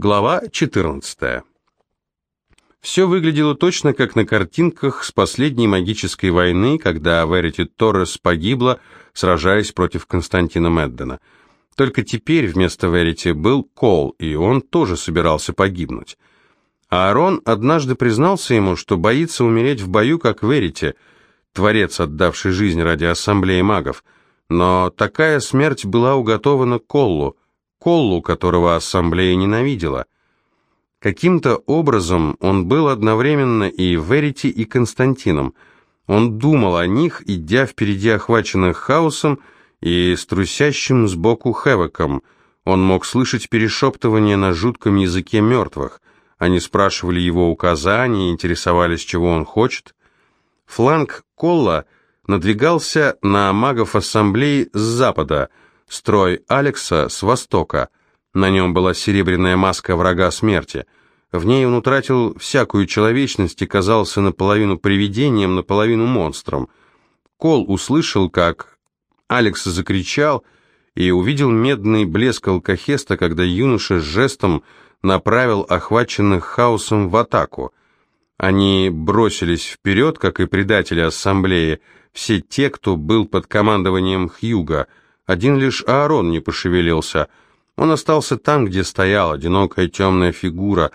Глава 14. Все выглядело точно как на картинках с последней магической войны, когда Верити Торрес погибла, сражаясь против Константина Меддена. Только теперь вместо Верити был Кол, и он тоже собирался погибнуть. Аарон однажды признался ему, что боится умереть в бою, как Верити, творец, отдавший жизнь ради ассамблеи магов. Но такая смерть была уготована Коллу – Коллу, которого ассамблея ненавидела. Каким-то образом он был одновременно и Верити, и Константином. Он думал о них, идя впереди охваченных хаосом и струсящим сбоку Хевеком. Он мог слышать перешептывание на жутком языке мертвых. Они спрашивали его указания, интересовались, чего он хочет. Фланг Колла надвигался на магов ассамблеи с запада – Строй Алекса с востока. На нем была серебряная маска врага смерти. В ней он утратил всякую человечность и казался наполовину привидением, наполовину монстром. Кол услышал, как Алекс закричал и увидел медный блеск алкохеста, когда юноша с жестом направил охваченных хаосом в атаку. Они бросились вперед, как и предатели ассамблеи, все те, кто был под командованием Хьюга – один лишь Аарон не пошевелился. Он остался там, где стоял, одинокая темная фигура,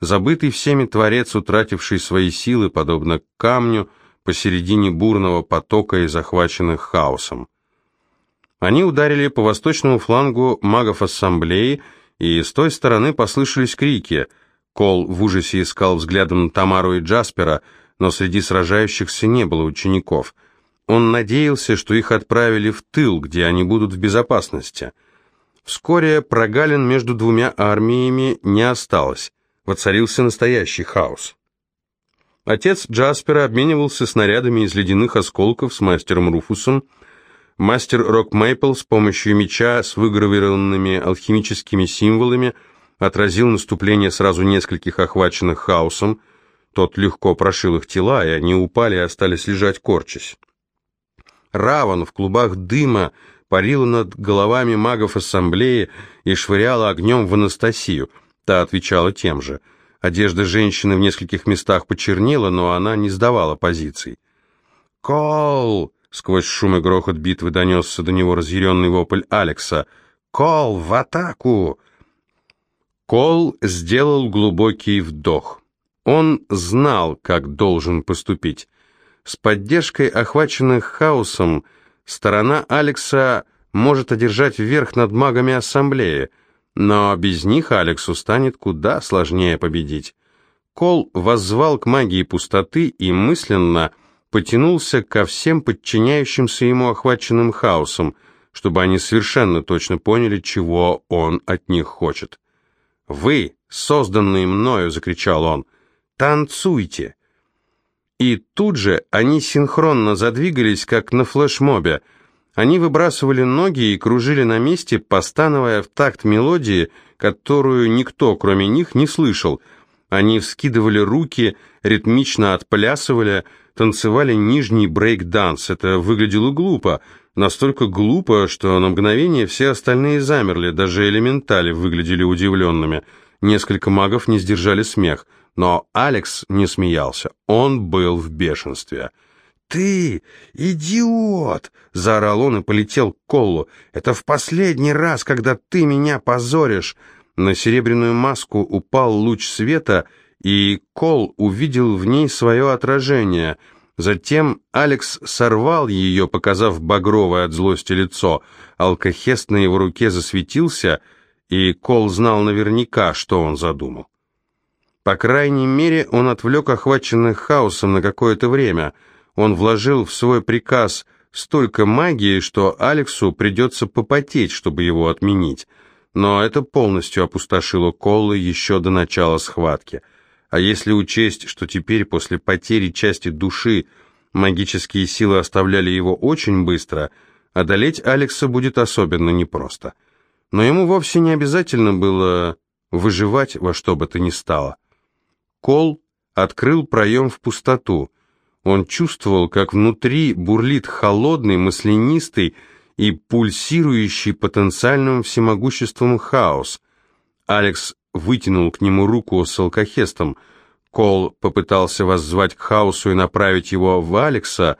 забытый всеми творец, утративший свои силы, подобно камню, посередине бурного потока и захваченных хаосом. Они ударили по восточному флангу магов ассамблеи, и с той стороны послышались крики. Кол в ужасе искал взглядом Тамару и Джаспера, но среди сражающихся не было учеников — он надеялся, что их отправили в тыл, где они будут в безопасности. Вскоре прогалин между двумя армиями не осталось. Воцарился настоящий хаос. Отец Джаспера обменивался снарядами из ледяных осколков с мастером Руфусом. Мастер Рок Мейпл с помощью меча с выгравированными алхимическими символами отразил наступление сразу нескольких охваченных хаосом. Тот легко прошил их тела, и они упали и остались лежать корчась. Раван в клубах дыма парила над головами магов ассамблеи и швыряла огнем в Анастасию. Та отвечала тем же. Одежда женщины в нескольких местах почернела, но она не сдавала позиций. «Кол!» — сквозь шум и грохот битвы донесся до него разъяренный вопль Алекса. «Кол, в атаку!» Кол сделал глубокий вдох. Он знал, как должен поступить. С поддержкой охваченных хаосом сторона Алекса может одержать верх над магами Ассамблеи, но без них Алексу станет куда сложнее победить. Кол воззвал к магии пустоты и мысленно потянулся ко всем подчиняющимся ему охваченным хаосом, чтобы они совершенно точно поняли, чего он от них хочет. «Вы, созданные мною!» — закричал он. «Танцуйте! И тут же они синхронно задвигались, как на флешмобе. Они выбрасывали ноги и кружили на месте, постановая в такт мелодии, которую никто, кроме них, не слышал. Они вскидывали руки, ритмично отплясывали, танцевали нижний брейк-данс. Это выглядело глупо, настолько глупо, что на мгновение все остальные замерли, даже элементали выглядели удивленными. Несколько магов не сдержали смех. Но Алекс не смеялся, он был в бешенстве. «Ты идиот!» — заорал он и полетел к Колу. «Это в последний раз, когда ты меня позоришь!» На серебряную маску упал луч света, и Кол увидел в ней свое отражение. Затем Алекс сорвал ее, показав багровое от злости лицо. Алкохест на его руке засветился, и Кол знал наверняка, что он задумал. По крайней мере, он отвлек охваченных хаосом на какое-то время. Он вложил в свой приказ столько магии, что Алексу придется попотеть, чтобы его отменить. Но это полностью опустошило Коллы еще до начала схватки. А если учесть, что теперь после потери части души магические силы оставляли его очень быстро, одолеть Алекса будет особенно непросто. Но ему вовсе не обязательно было выживать во что бы то ни стало. Кол открыл проем в пустоту. Он чувствовал, как внутри бурлит холодный, маслянистый и пульсирующий потенциальным всемогуществом хаос. Алекс вытянул к нему руку с алкохестом. Кол попытался воззвать к хаосу и направить его в Алекса,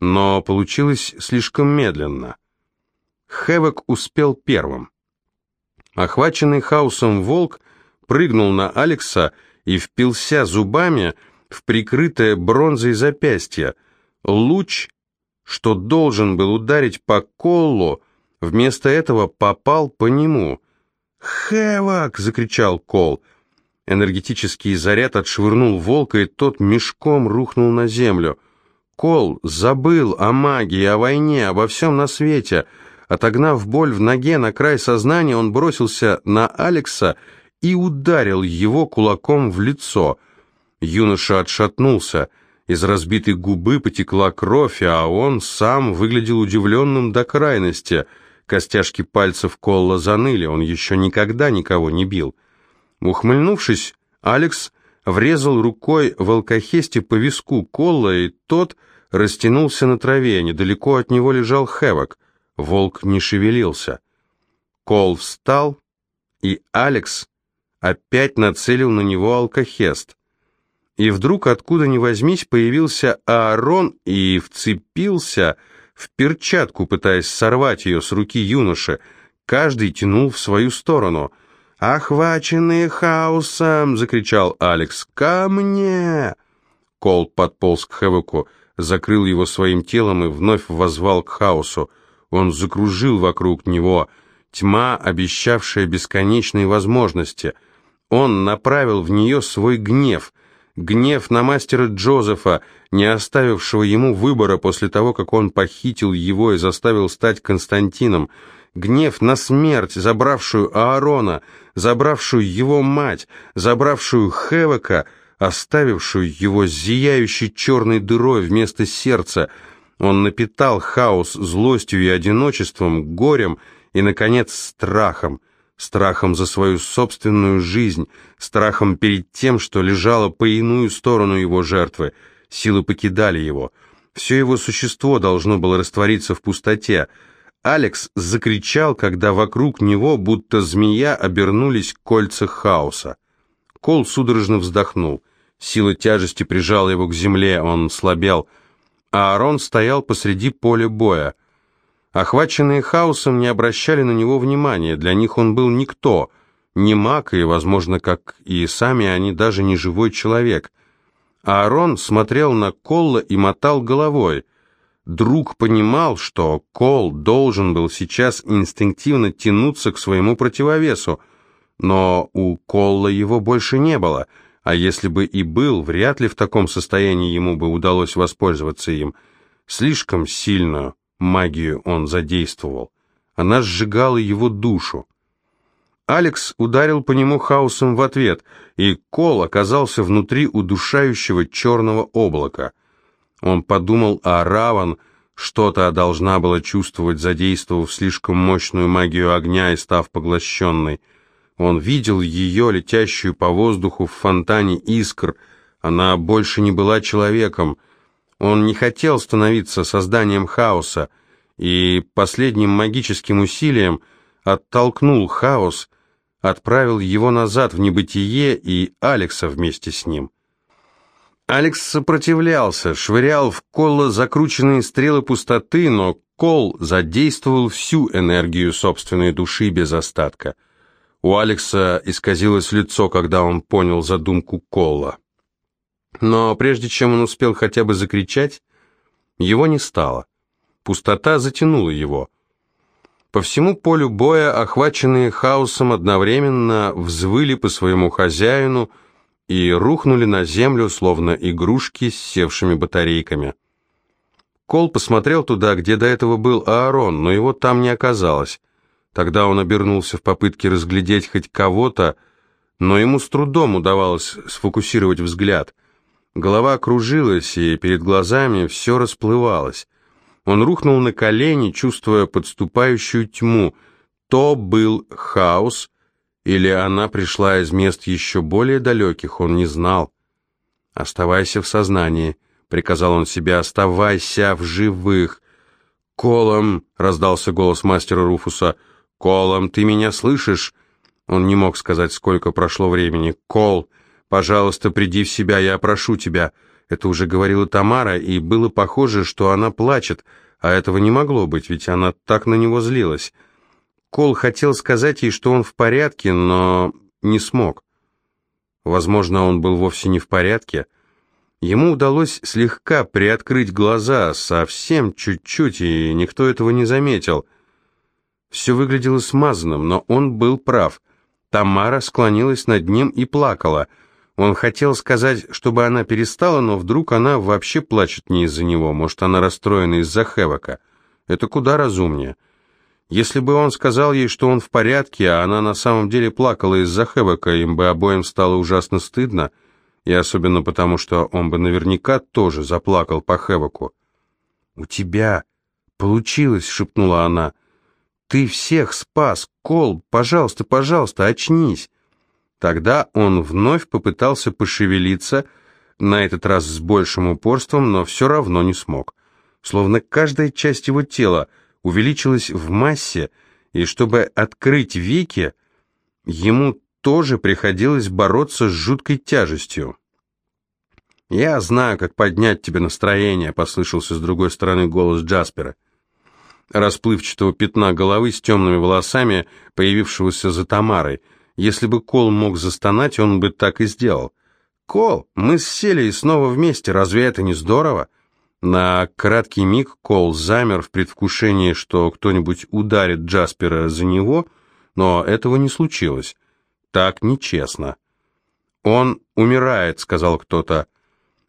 но получилось слишком медленно. Хэвок успел первым. Охваченный хаосом волк прыгнул на Алекса и впился зубами в прикрытое бронзой запястье. Луч, что должен был ударить по Коллу, вместо этого попал по нему. «Хэвок!» — закричал Кол. Энергетический заряд отшвырнул волка, и тот мешком рухнул на землю. Кол забыл о магии, о войне, обо всем на свете — Отогнав боль в ноге на край сознания, он бросился на Алекса и ударил его кулаком в лицо. Юноша отшатнулся. Из разбитой губы потекла кровь, а он сам выглядел удивленным до крайности. Костяшки пальцев Колла заныли, он еще никогда никого не бил. Ухмыльнувшись, Алекс врезал рукой в алкохесте по виску Колла, и тот растянулся на траве, недалеко от него лежал Хэвок. Волк не шевелился. Кол встал, и Алекс опять нацелил на него алкохест. И вдруг, откуда ни возьмись, появился Аарон и вцепился в перчатку, пытаясь сорвать ее с руки юноши. Каждый тянул в свою сторону. «Охваченные хаосом!» — закричал Алекс. «Ко мне!» Кол подполз к Хэвоку, закрыл его своим телом и вновь возвал к хаосу. Он закружил вокруг него, тьма, обещавшая бесконечные возможности. Он направил в нее свой гнев, гнев на мастера Джозефа, не оставившего ему выбора после того, как он похитил его и заставил стать Константином, гнев на смерть, забравшую Аарона, забравшую его мать, забравшую Хевека, оставившую его зияющей черной дырой вместо сердца — он напитал хаос злостью и одиночеством, горем и, наконец, страхом. Страхом за свою собственную жизнь, страхом перед тем, что лежало по иную сторону его жертвы. Силы покидали его. Все его существо должно было раствориться в пустоте. Алекс закричал, когда вокруг него, будто змея, обернулись кольца хаоса. Кол судорожно вздохнул. Сила тяжести прижала его к земле, он слабел — Аарон стоял посреди поля боя. Охваченные хаосом не обращали на него внимания, для них он был никто, не маг и, возможно, как и сами они, даже не живой человек. Аарон смотрел на Колла и мотал головой. Друг понимал, что Кол должен был сейчас инстинктивно тянуться к своему противовесу, но у Колла его больше не было — а если бы и был, вряд ли в таком состоянии ему бы удалось воспользоваться им. Слишком сильную магию он задействовал. Она сжигала его душу. Алекс ударил по нему хаосом в ответ, и Кол оказался внутри удушающего черного облака. Он подумал, а Раван что-то должна была чувствовать, задействовав слишком мощную магию огня и став поглощенной. Он видел ее, летящую по воздуху в фонтане искр. Она больше не была человеком. Он не хотел становиться созданием хаоса, и последним магическим усилием оттолкнул хаос, отправил его назад в небытие и Алекса вместе с ним. Алекс сопротивлялся, швырял в Колла закрученные стрелы пустоты, но Кол задействовал всю энергию собственной души без остатка — у Алекса исказилось лицо, когда он понял задумку Колла. Но прежде чем он успел хотя бы закричать, его не стало. Пустота затянула его. По всему полю боя, охваченные хаосом, одновременно взвыли по своему хозяину и рухнули на землю, словно игрушки с севшими батарейками. Кол посмотрел туда, где до этого был Аарон, но его там не оказалось. Тогда он обернулся в попытке разглядеть хоть кого-то, но ему с трудом удавалось сфокусировать взгляд. Голова кружилась, и перед глазами все расплывалось. Он рухнул на колени, чувствуя подступающую тьму. То был хаос, или она пришла из мест еще более далеких, он не знал. «Оставайся в сознании», — приказал он себе, — «оставайся в живых». «Колом!» — раздался голос мастера Руфуса — «Колом, ты меня слышишь?» Он не мог сказать, сколько прошло времени. «Кол, пожалуйста, приди в себя, я прошу тебя». Это уже говорила Тамара, и было похоже, что она плачет, а этого не могло быть, ведь она так на него злилась. Кол хотел сказать ей, что он в порядке, но не смог. Возможно, он был вовсе не в порядке. Ему удалось слегка приоткрыть глаза, совсем чуть-чуть, и никто этого не заметил. Все выглядело смазанным, но он был прав. Тамара склонилась над ним и плакала. Он хотел сказать, чтобы она перестала, но вдруг она вообще плачет не из-за него, может, она расстроена из-за Хевока. Это куда разумнее. Если бы он сказал ей, что он в порядке, а она на самом деле плакала из-за Хэбека, им бы обоим стало ужасно стыдно, и особенно потому, что он бы наверняка тоже заплакал по Хэбеку. «У тебя получилось», — шепнула она. «Ты всех спас, Кол, пожалуйста, пожалуйста, очнись». Тогда он вновь попытался пошевелиться, на этот раз с большим упорством, но все равно не смог. Словно каждая часть его тела — увеличилась в массе, и чтобы открыть веки, ему тоже приходилось бороться с жуткой тяжестью. «Я знаю, как поднять тебе настроение», — послышался с другой стороны голос Джаспера. Расплывчатого пятна головы с темными волосами, появившегося за Тамарой. Если бы Кол мог застонать, он бы так и сделал. «Кол, мы сели и снова вместе, разве это не здорово?» На краткий миг Кол замер в предвкушении, что кто-нибудь ударит Джаспера за него, но этого не случилось. Так нечестно. «Он умирает», — сказал кто-то.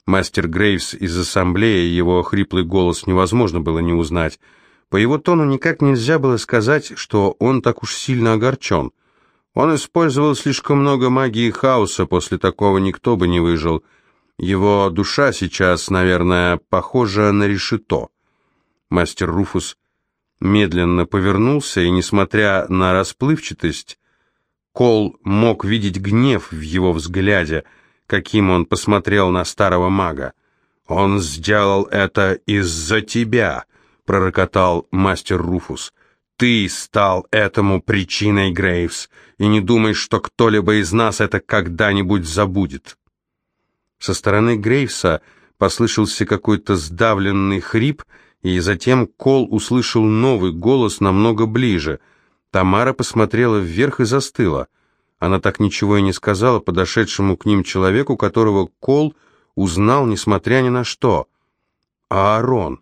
Мастер Грейвс из ассамблеи, его хриплый голос невозможно было не узнать. По его тону никак нельзя было сказать, что он так уж сильно огорчен. Он использовал слишком много магии хаоса, после такого никто бы не выжил. Его душа сейчас, наверное, похожа на решето. Мастер Руфус медленно повернулся, и, несмотря на расплывчатость, Кол мог видеть гнев в его взгляде, каким он посмотрел на старого мага. «Он сделал это из-за тебя», — пророкотал мастер Руфус. «Ты стал этому причиной, Грейвс, и не думай, что кто-либо из нас это когда-нибудь забудет». Со стороны Грейвса послышался какой-то сдавленный хрип, и затем Кол услышал новый голос намного ближе. Тамара посмотрела вверх и застыла. Она так ничего и не сказала подошедшему к ним человеку, которого Кол узнал, несмотря ни на что. Аарон.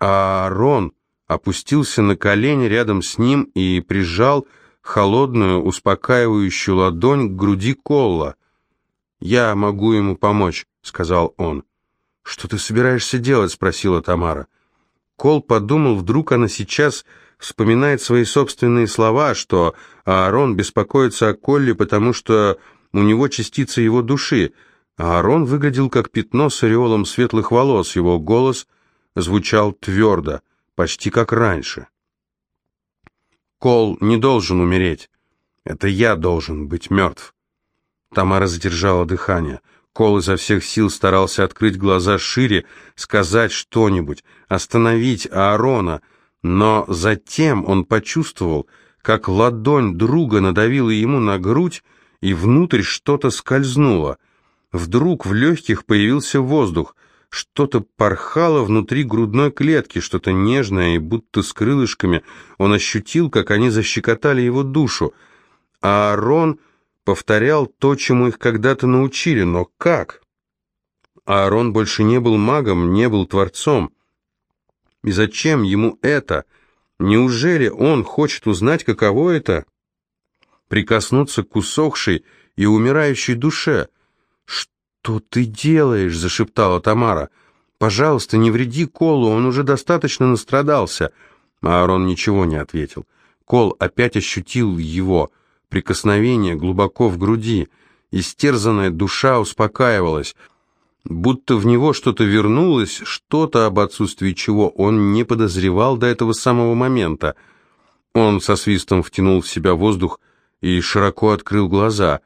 Аарон опустился на колени рядом с ним и прижал холодную, успокаивающую ладонь к груди Колла. «Я могу ему помочь», — сказал он. «Что ты собираешься делать?» — спросила Тамара. Кол подумал, вдруг она сейчас вспоминает свои собственные слова, что Аарон беспокоится о Колле, потому что у него частица его души. Аарон выглядел как пятно с ореолом светлых волос, его голос звучал твердо, почти как раньше. «Кол не должен умереть. Это я должен быть мертв». Тамара задержала дыхание. Кол изо всех сил старался открыть глаза шире, сказать что-нибудь, остановить Аарона, но затем он почувствовал, как ладонь друга надавила ему на грудь, и внутрь что-то скользнуло. Вдруг в легких появился воздух, что-то порхало внутри грудной клетки, что-то нежное и будто с крылышками. Он ощутил, как они защекотали его душу. А Аарон повторял то, чему их когда-то научили, но как? Аарон больше не был магом, не был творцом. И зачем ему это? Неужели он хочет узнать, каково это? Прикоснуться к усохшей и умирающей душе. «Что ты делаешь?» — зашептала Тамара. «Пожалуйста, не вреди Колу, он уже достаточно настрадался». Аарон ничего не ответил. Кол опять ощутил его — прикосновение глубоко в груди. Истерзанная душа успокаивалась, будто в него что-то вернулось, что-то, об отсутствии чего он не подозревал до этого самого момента. Он со свистом втянул в себя воздух и широко открыл глаза.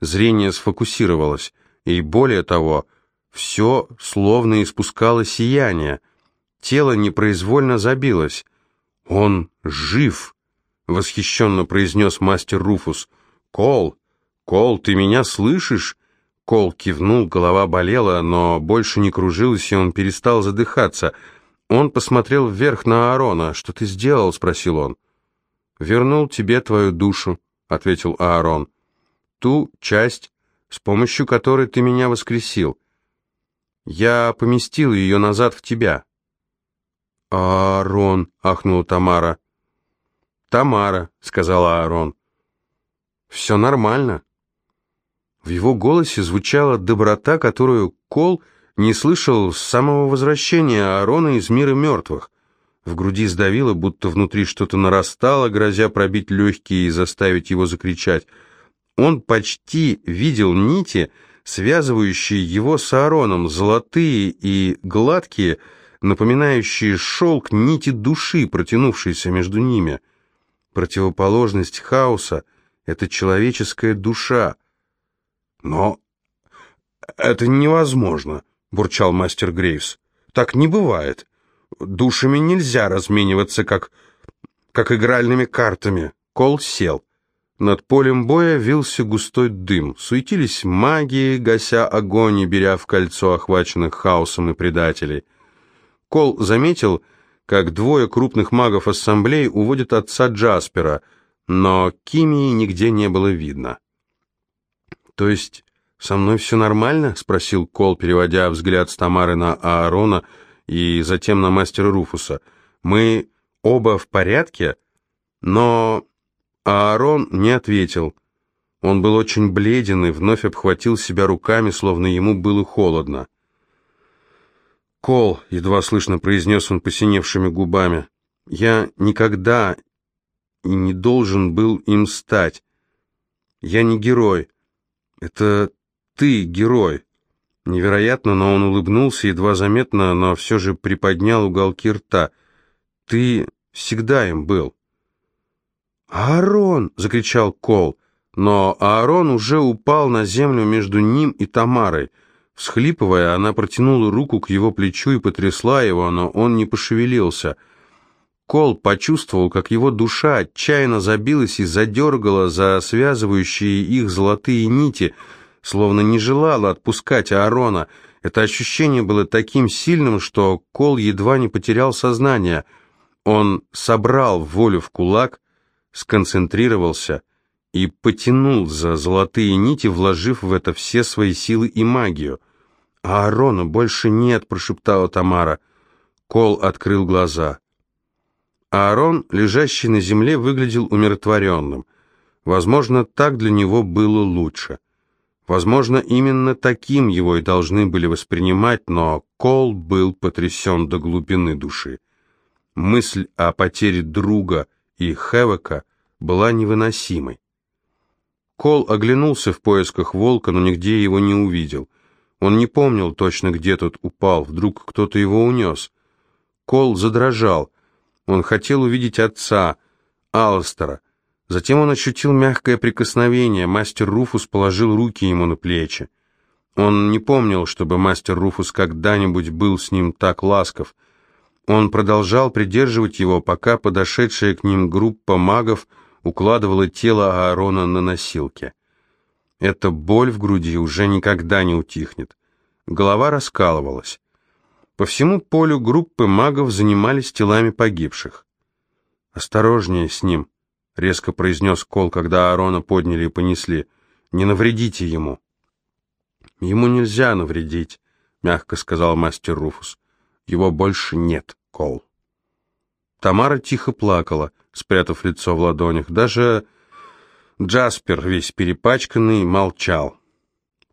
Зрение сфокусировалось, и более того, все словно испускало сияние. Тело непроизвольно забилось. Он жив. восхищенно произнес мастер Руфус. «Кол, Кол, ты меня слышишь?» Кол кивнул, голова болела, но больше не кружилась, и он перестал задыхаться. Он посмотрел вверх на Аарона. «Что ты сделал?» — спросил он. «Вернул тебе твою душу», — ответил Аарон. «Ту часть, с помощью которой ты меня воскресил. Я поместил ее назад в тебя». «Аарон», — ахнула Тамара. «Тамара», — сказала Аарон. «Все нормально». В его голосе звучала доброта, которую Кол не слышал с самого возвращения Аарона из мира мертвых. В груди сдавило, будто внутри что-то нарастало, грозя пробить легкие и заставить его закричать. Он почти видел нити, связывающие его с Аароном, золотые и гладкие, напоминающие шелк нити души, протянувшиеся между ними. Противоположность хаоса — это человеческая душа — «Но это невозможно», — бурчал мастер Грейвс. «Так не бывает. Душами нельзя размениваться, как, как игральными картами». Кол сел. Над полем боя вился густой дым. Суетились маги, гася огонь и беря в кольцо охваченных хаосом и предателей. Кол заметил, как двое крупных магов ассамблеи уводят отца Джаспера, но Кимии нигде не было видно. «То есть со мной все нормально?» — спросил Кол, переводя взгляд с Тамары на Аарона и затем на мастера Руфуса. «Мы оба в порядке?» Но Аарон не ответил. Он был очень бледен и вновь обхватил себя руками, словно ему было холодно. «Кол», — едва слышно произнес он посиневшими губами, — «я никогда и не должен был им стать. Я не герой. «Это ты, герой!» Невероятно, но он улыбнулся, едва заметно, но все же приподнял уголки рта. «Ты всегда им был». «Аарон!» — закричал Кол, но Аарон уже упал на землю между ним и Тамарой. Всхлипывая, она протянула руку к его плечу и потрясла его, но он не пошевелился — Кол почувствовал, как его душа отчаянно забилась и задергала за связывающие их золотые нити, словно не желала отпускать Аарона. Это ощущение было таким сильным, что Кол едва не потерял сознание. Он собрал волю в кулак, сконцентрировался и потянул за золотые нити, вложив в это все свои силы и магию. «А Аарона больше нет», — прошептала Тамара. Кол открыл глаза. Аарон, лежащий на земле, выглядел умиротворенным. Возможно, так для него было лучше. Возможно, именно таким его и должны были воспринимать, но Кол был потрясен до глубины души. Мысль о потере друга и Хевека была невыносимой. Кол оглянулся в поисках волка, но нигде его не увидел. Он не помнил точно, где тот упал, вдруг кто-то его унес. Кол задрожал — он хотел увидеть отца, Алстера. Затем он ощутил мягкое прикосновение. Мастер Руфус положил руки ему на плечи. Он не помнил, чтобы мастер Руфус когда-нибудь был с ним так ласков. Он продолжал придерживать его, пока подошедшая к ним группа магов укладывала тело Аарона на носилки. Эта боль в груди уже никогда не утихнет. Голова раскалывалась. По всему полю группы магов занимались телами погибших. «Осторожнее с ним», — резко произнес Кол, когда Аарона подняли и понесли. «Не навредите ему». «Ему нельзя навредить», — мягко сказал мастер Руфус. «Его больше нет, Кол». Тамара тихо плакала, спрятав лицо в ладонях. Даже Джаспер, весь перепачканный, молчал.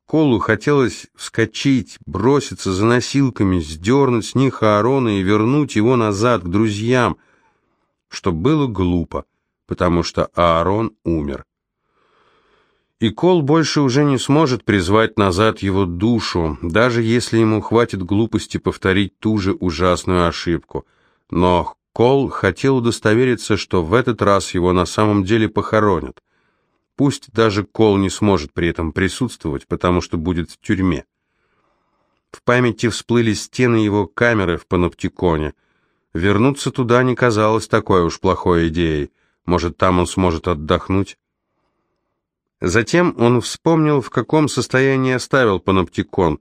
Колу хотелось вскочить, броситься за носилками, сдернуть с них Аарона и вернуть его назад к друзьям, что было глупо, потому что Аарон умер. И Кол больше уже не сможет призвать назад его душу, даже если ему хватит глупости повторить ту же ужасную ошибку. Но Кол хотел удостовериться, что в этот раз его на самом деле похоронят. Пусть даже Кол не сможет при этом присутствовать, потому что будет в тюрьме. В памяти всплыли стены его камеры в паноптиконе. Вернуться туда не казалось такой уж плохой идеей. Может, там он сможет отдохнуть? Затем он вспомнил, в каком состоянии оставил паноптикон.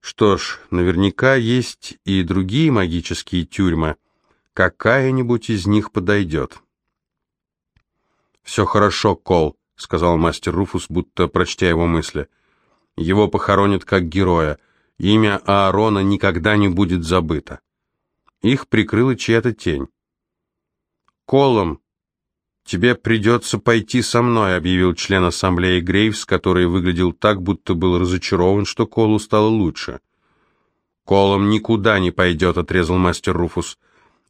Что ж, наверняка есть и другие магические тюрьмы. Какая-нибудь из них подойдет. «Все хорошо, Кол», — сказал мастер Руфус, будто прочтя его мысли. «Его похоронят как героя. Имя Аарона никогда не будет забыто». Их прикрыла чья-то тень. «Колом, тебе придется пойти со мной», — объявил член ассамблеи Грейвс, который выглядел так, будто был разочарован, что Колу стало лучше. «Колом никуда не пойдет», — отрезал мастер Руфус.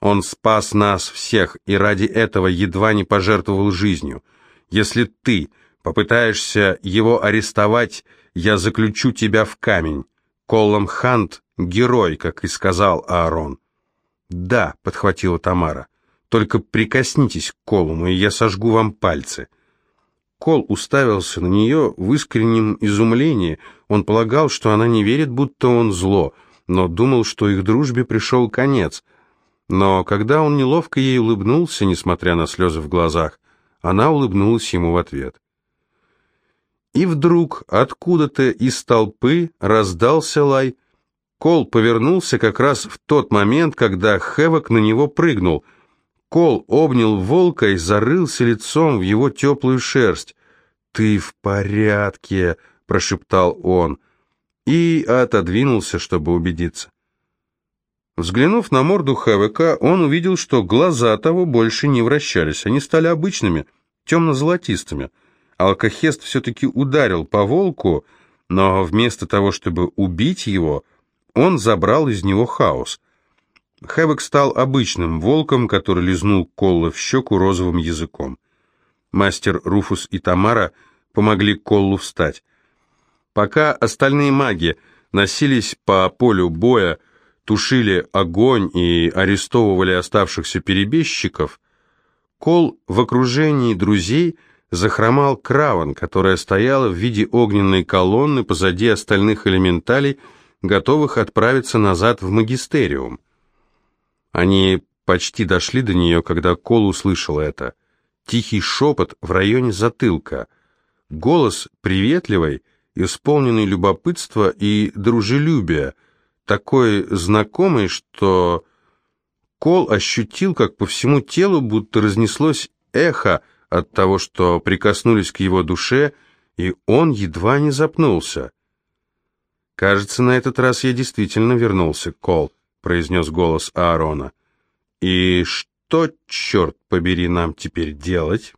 «Он спас нас всех и ради этого едва не пожертвовал жизнью. Если ты попытаешься его арестовать, я заключу тебя в камень. Колом Хант — герой, как и сказал Аарон». «Да», — подхватила Тамара. Только прикоснитесь к Колуму, и я сожгу вам пальцы». Кол уставился на нее в искреннем изумлении. Он полагал, что она не верит, будто он зло, но думал, что их дружбе пришел конец. Но когда он неловко ей улыбнулся, несмотря на слезы в глазах, она улыбнулась ему в ответ. И вдруг откуда-то из толпы раздался лай. Кол повернулся как раз в тот момент, когда Хэвок на него прыгнул — Кол обнял волка и зарылся лицом в его теплую шерсть. «Ты в порядке», — прошептал он, и отодвинулся, чтобы убедиться. Взглянув на морду ХВК, он увидел, что глаза того больше не вращались, они стали обычными, темно-золотистыми. Алкохест все-таки ударил по волку, но вместо того, чтобы убить его, он забрал из него хаос. Хэвок стал обычным волком, который лизнул Колла в щеку розовым языком. Мастер Руфус и Тамара помогли Коллу встать. Пока остальные маги носились по полю боя, тушили огонь и арестовывали оставшихся перебежчиков, Кол в окружении друзей захромал Краван, которая стояла в виде огненной колонны позади остальных элементалей, готовых отправиться назад в магистериум. Они почти дошли до нее, когда Кол услышал это. Тихий шепот в районе затылка. Голос приветливый, исполненный любопытства и дружелюбия, такой знакомый, что Кол ощутил, как по всему телу будто разнеслось эхо от того, что прикоснулись к его душе, и он едва не запнулся. «Кажется, на этот раз я действительно вернулся, Кол», произнес голос Аарона. «И что, черт побери, нам теперь делать?»